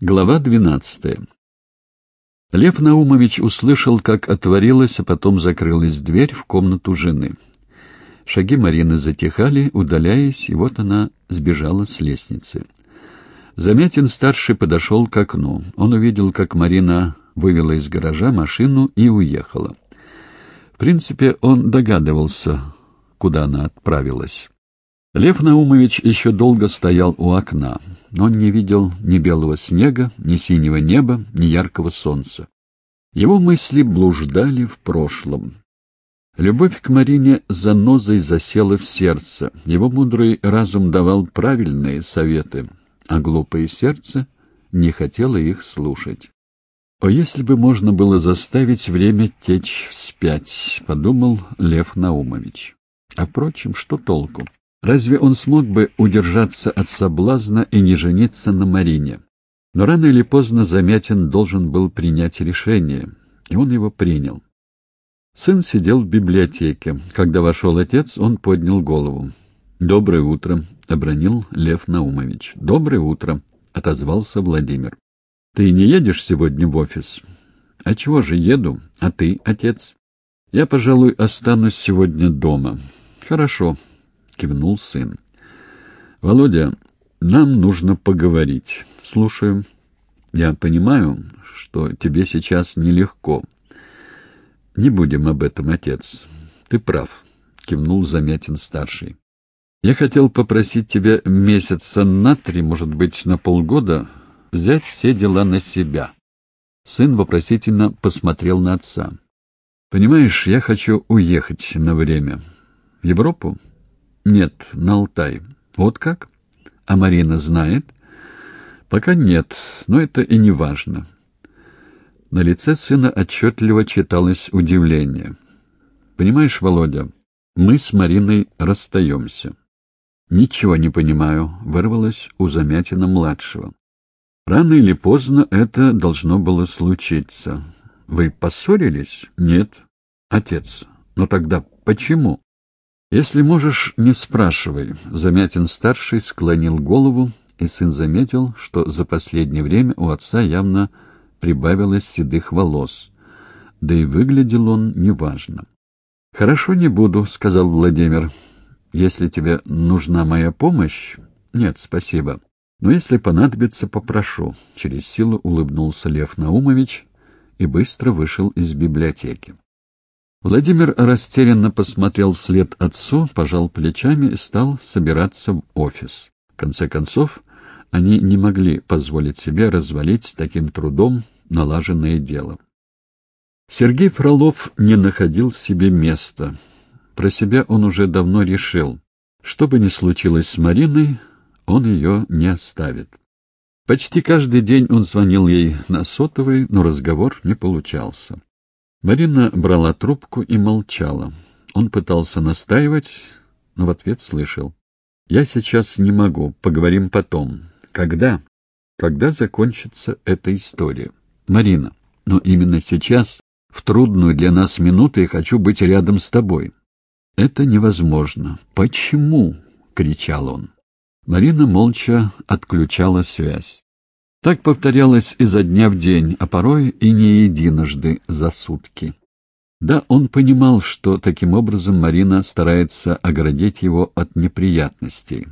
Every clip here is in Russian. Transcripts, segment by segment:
Глава двенадцатая Лев Наумович услышал, как отворилась, а потом закрылась дверь в комнату жены. Шаги Марины затихали, удаляясь, и вот она сбежала с лестницы. Замятин-старший подошел к окну. Он увидел, как Марина вывела из гаража машину и уехала. В принципе, он догадывался, куда она отправилась. Лев Наумович еще долго стоял у окна, но он не видел ни белого снега, ни синего неба, ни яркого солнца. Его мысли блуждали в прошлом. Любовь к Марине занозой засела в сердце. Его мудрый разум давал правильные советы, а глупое сердце не хотело их слушать. «О, если бы можно было заставить время течь вспять», — подумал Лев Наумович. А, впрочем, что толку? Разве он смог бы удержаться от соблазна и не жениться на Марине? Но рано или поздно Замятин должен был принять решение, и он его принял. Сын сидел в библиотеке. Когда вошел отец, он поднял голову. «Доброе утро», — обронил Лев Наумович. «Доброе утро», — отозвался Владимир. «Ты не едешь сегодня в офис?» «А чего же еду? А ты, отец?» «Я, пожалуй, останусь сегодня дома». «Хорошо», кивнул сын. Володя, нам нужно поговорить. Слушаю. Я понимаю, что тебе сейчас нелегко. Не будем об этом, отец. Ты прав, кивнул Замятин старший. Я хотел попросить тебя месяца на три, может быть, на полгода взять все дела на себя. Сын вопросительно посмотрел на отца. Понимаешь, я хочу уехать на время. В Европу? Нет, на Алтай. Вот как? А Марина знает? Пока нет, но это и не важно. На лице сына отчетливо читалось удивление. Понимаешь, Володя, мы с Мариной расстаемся. Ничего не понимаю, вырвалось у Замятина-младшего. Рано или поздно это должно было случиться. Вы поссорились? Нет. Отец. Но тогда почему? «Если можешь, не спрашивай». Замятин-старший склонил голову, и сын заметил, что за последнее время у отца явно прибавилось седых волос. Да и выглядел он неважно. «Хорошо, не буду», — сказал Владимир. «Если тебе нужна моя помощь...» «Нет, спасибо. Но если понадобится, попрошу». Через силу улыбнулся Лев Наумович и быстро вышел из библиотеки. Владимир растерянно посмотрел вслед отцу, пожал плечами и стал собираться в офис. В конце концов, они не могли позволить себе развалить с таким трудом налаженное дело. Сергей Фролов не находил себе места. Про себя он уже давно решил. Что бы ни случилось с Мариной, он ее не оставит. Почти каждый день он звонил ей на сотовый, но разговор не получался. Марина брала трубку и молчала. Он пытался настаивать, но в ответ слышал. «Я сейчас не могу, поговорим потом. Когда?» «Когда закончится эта история?» «Марина, но именно сейчас, в трудную для нас минуту, я хочу быть рядом с тобой». «Это невозможно. Почему?» — кричал он. Марина молча отключала связь. Так повторялось изо дня в день, а порой и не единожды за сутки. Да, он понимал, что таким образом Марина старается оградить его от неприятностей.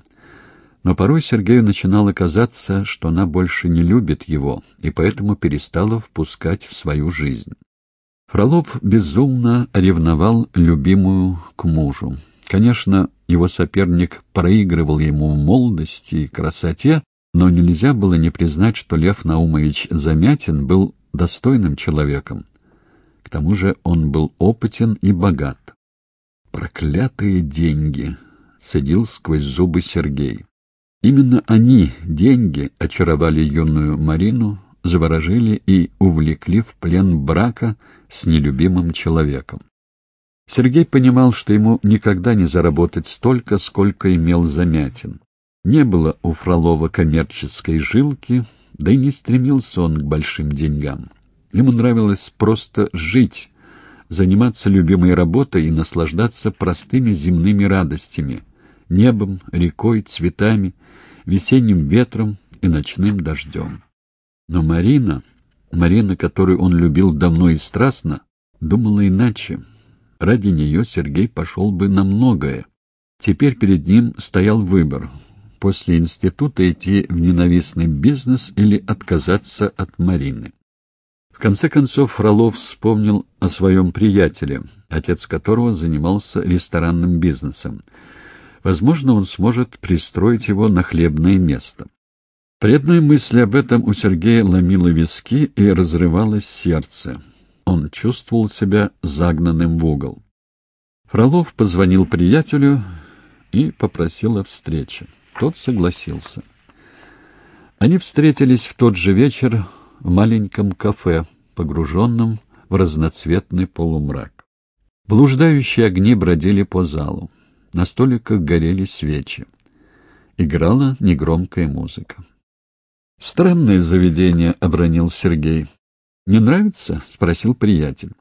Но порой Сергею начинало казаться, что она больше не любит его, и поэтому перестала впускать в свою жизнь. Фролов безумно ревновал любимую к мужу. Конечно, его соперник проигрывал ему в молодости и красоте, но нельзя было не признать, что Лев Наумович Замятин был достойным человеком. К тому же он был опытен и богат. «Проклятые деньги!» — цедил сквозь зубы Сергей. Именно они, деньги, очаровали юную Марину, заворожили и увлекли в плен брака с нелюбимым человеком. Сергей понимал, что ему никогда не заработать столько, сколько имел Замятин. Не было у Фролова коммерческой жилки, да и не стремился он к большим деньгам. Ему нравилось просто жить, заниматься любимой работой и наслаждаться простыми земными радостями — небом, рекой, цветами, весенним ветром и ночным дождем. Но Марина, Марина, которую он любил давно и страстно, думала иначе. Ради нее Сергей пошел бы на многое. Теперь перед ним стоял выбор — после института идти в ненавистный бизнес или отказаться от Марины. В конце концов Фролов вспомнил о своем приятеле, отец которого занимался ресторанным бизнесом. Возможно, он сможет пристроить его на хлебное место. При одной мысли об этом у Сергея ломило виски и разрывалось сердце. Он чувствовал себя загнанным в угол. Фролов позвонил приятелю и попросил о встрече. Тот согласился. Они встретились в тот же вечер в маленьком кафе, погруженном в разноцветный полумрак. Блуждающие огни бродили по залу. На столиках горели свечи. Играла негромкая музыка. «Странное заведение», — обронил Сергей. «Не нравится?» — спросил приятель.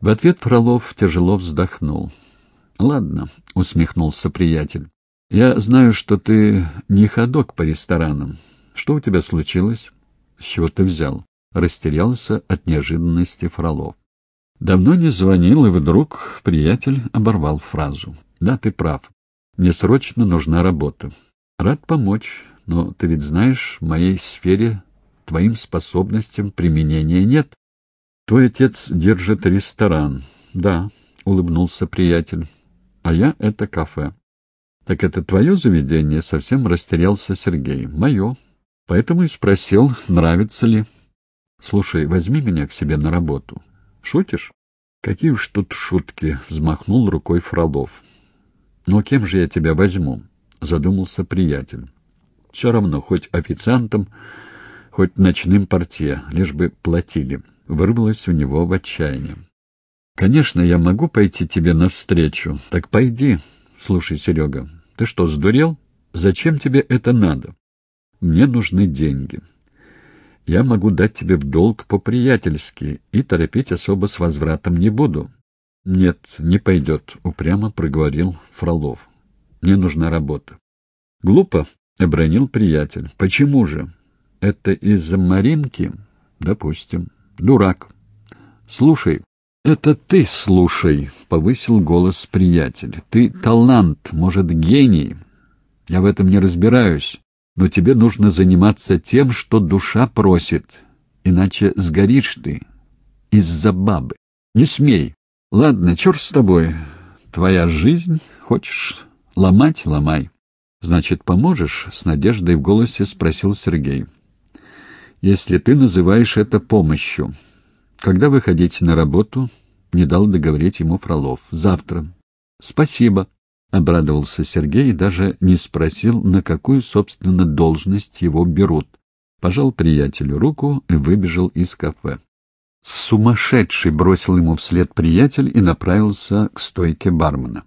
В ответ Фролов тяжело вздохнул. «Ладно», — усмехнулся приятель. «Я знаю, что ты не ходок по ресторанам. Что у тебя случилось?» «С чего ты взял?» — растерялся от неожиданности Фролов. Давно не звонил, и вдруг приятель оборвал фразу. «Да, ты прав. Мне срочно нужна работа. Рад помочь, но ты ведь знаешь, в моей сфере твоим способностям применения нет. Твой отец держит ресторан. Да, — улыбнулся приятель. А я — это кафе. Так это твое заведение? Совсем растерялся Сергей. Мое. Поэтому и спросил, нравится ли. Слушай, возьми меня к себе на работу. Шутишь? Какие уж тут шутки, взмахнул рукой Фролов. Но кем же я тебя возьму? Задумался приятель. Все равно, хоть официантом, хоть ночным портье, лишь бы платили. Вырвалось у него в отчаянии. «Конечно, я могу пойти тебе навстречу. Так пойди. Слушай, Серега, ты что, сдурел? Зачем тебе это надо? Мне нужны деньги. Я могу дать тебе в долг по-приятельски и торопить особо с возвратом не буду». «Нет, не пойдет», — упрямо проговорил Фролов. «Мне нужна работа». «Глупо», — обронил приятель. «Почему же? Это из-за Маринки?» «Допустим. Дурак. Слушай, это ты слушай», — повысил голос приятель. «Ты талант, может, гений. Я в этом не разбираюсь, но тебе нужно заниматься тем, что душа просит, иначе сгоришь ты из-за бабы. Не смей. Ладно, черт с тобой. Твоя жизнь. Хочешь ломать — ломай». «Значит, поможешь?» — с надеждой в голосе спросил Сергей. «Если ты называешь это помощью. Когда вы ходите на работу?» — не дал договорить ему Фролов. «Завтра». «Спасибо», — обрадовался Сергей и даже не спросил, на какую, собственно, должность его берут. Пожал приятелю руку и выбежал из кафе. «Сумасшедший!» — бросил ему вслед приятель и направился к стойке бармена.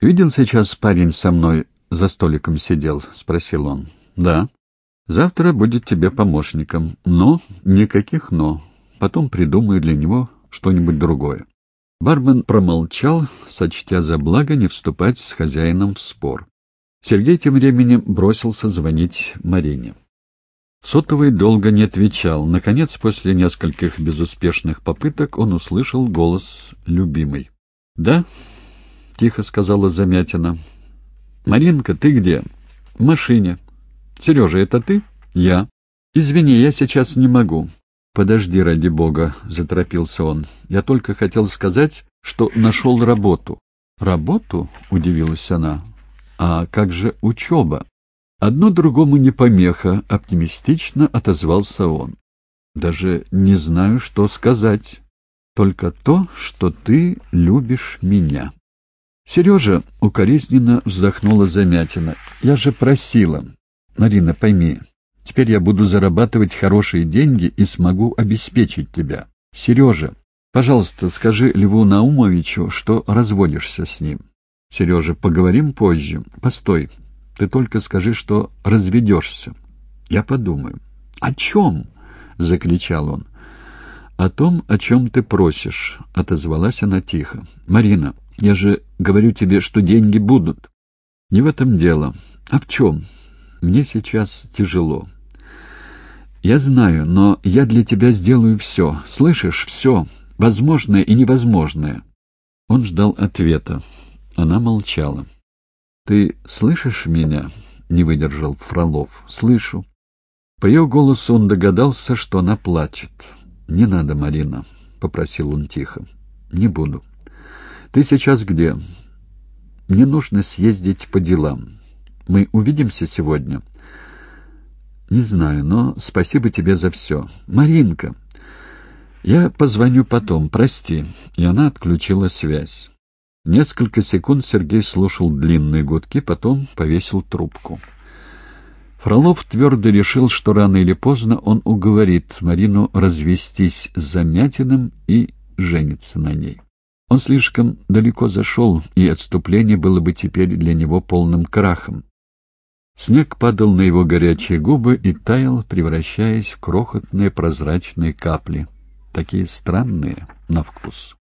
«Видел сейчас парень со мной за столиком сидел?» — спросил он. «Да. Завтра будет тебе помощником. Но никаких «но». Потом придумаю для него что-нибудь другое». Бармен промолчал, сочтя за благо не вступать с хозяином в спор. Сергей тем временем бросился звонить Марине. Сотовый долго не отвечал. Наконец, после нескольких безуспешных попыток, он услышал голос любимой. «Да?» — тихо сказала Замятина. «Маринка, ты где?» «В машине». «Сережа, это ты?» «Я». «Извини, я сейчас не могу». «Подожди, ради бога», — заторопился он. «Я только хотел сказать, что нашел работу». «Работу?» — удивилась она. «А как же учеба?» «Одно другому не помеха», — оптимистично отозвался он. «Даже не знаю, что сказать. Только то, что ты любишь меня». Сережа укоризненно вздохнула Замятина. «Я же просила. Марина, пойми, теперь я буду зарабатывать хорошие деньги и смогу обеспечить тебя. Сережа, пожалуйста, скажи Льву Наумовичу, что разводишься с ним. Сережа, поговорим позже. Постой, ты только скажи, что разведешься. Я подумаю. О чем? — закричал он. «О том, о чем ты просишь», — отозвалась она тихо. «Марина, я же говорю тебе, что деньги будут. Не в этом дело. А в чем? Мне сейчас тяжело. «Я знаю, но я для тебя сделаю все. Слышишь? Все. Возможное и невозможное». Он ждал ответа. Она молчала. «Ты слышишь меня?» — не выдержал Фролов. «Слышу». По ее голосу он догадался, что она плачет. «Не надо, Марина», — попросил он тихо. «Не буду». «Ты сейчас где?» «Мне нужно съездить по делам. Мы увидимся сегодня?» «Не знаю, но спасибо тебе за все. Маринка!» «Я позвоню потом, прости». И она отключила связь. Несколько секунд Сергей слушал длинные гудки, потом повесил трубку. Фролов твердо решил, что рано или поздно он уговорит Марину развестись с Замятиным и жениться на ней. Он слишком далеко зашел, и отступление было бы теперь для него полным крахом. Снег падал на его горячие губы и таял, превращаясь в крохотные прозрачные капли, такие странные на вкус.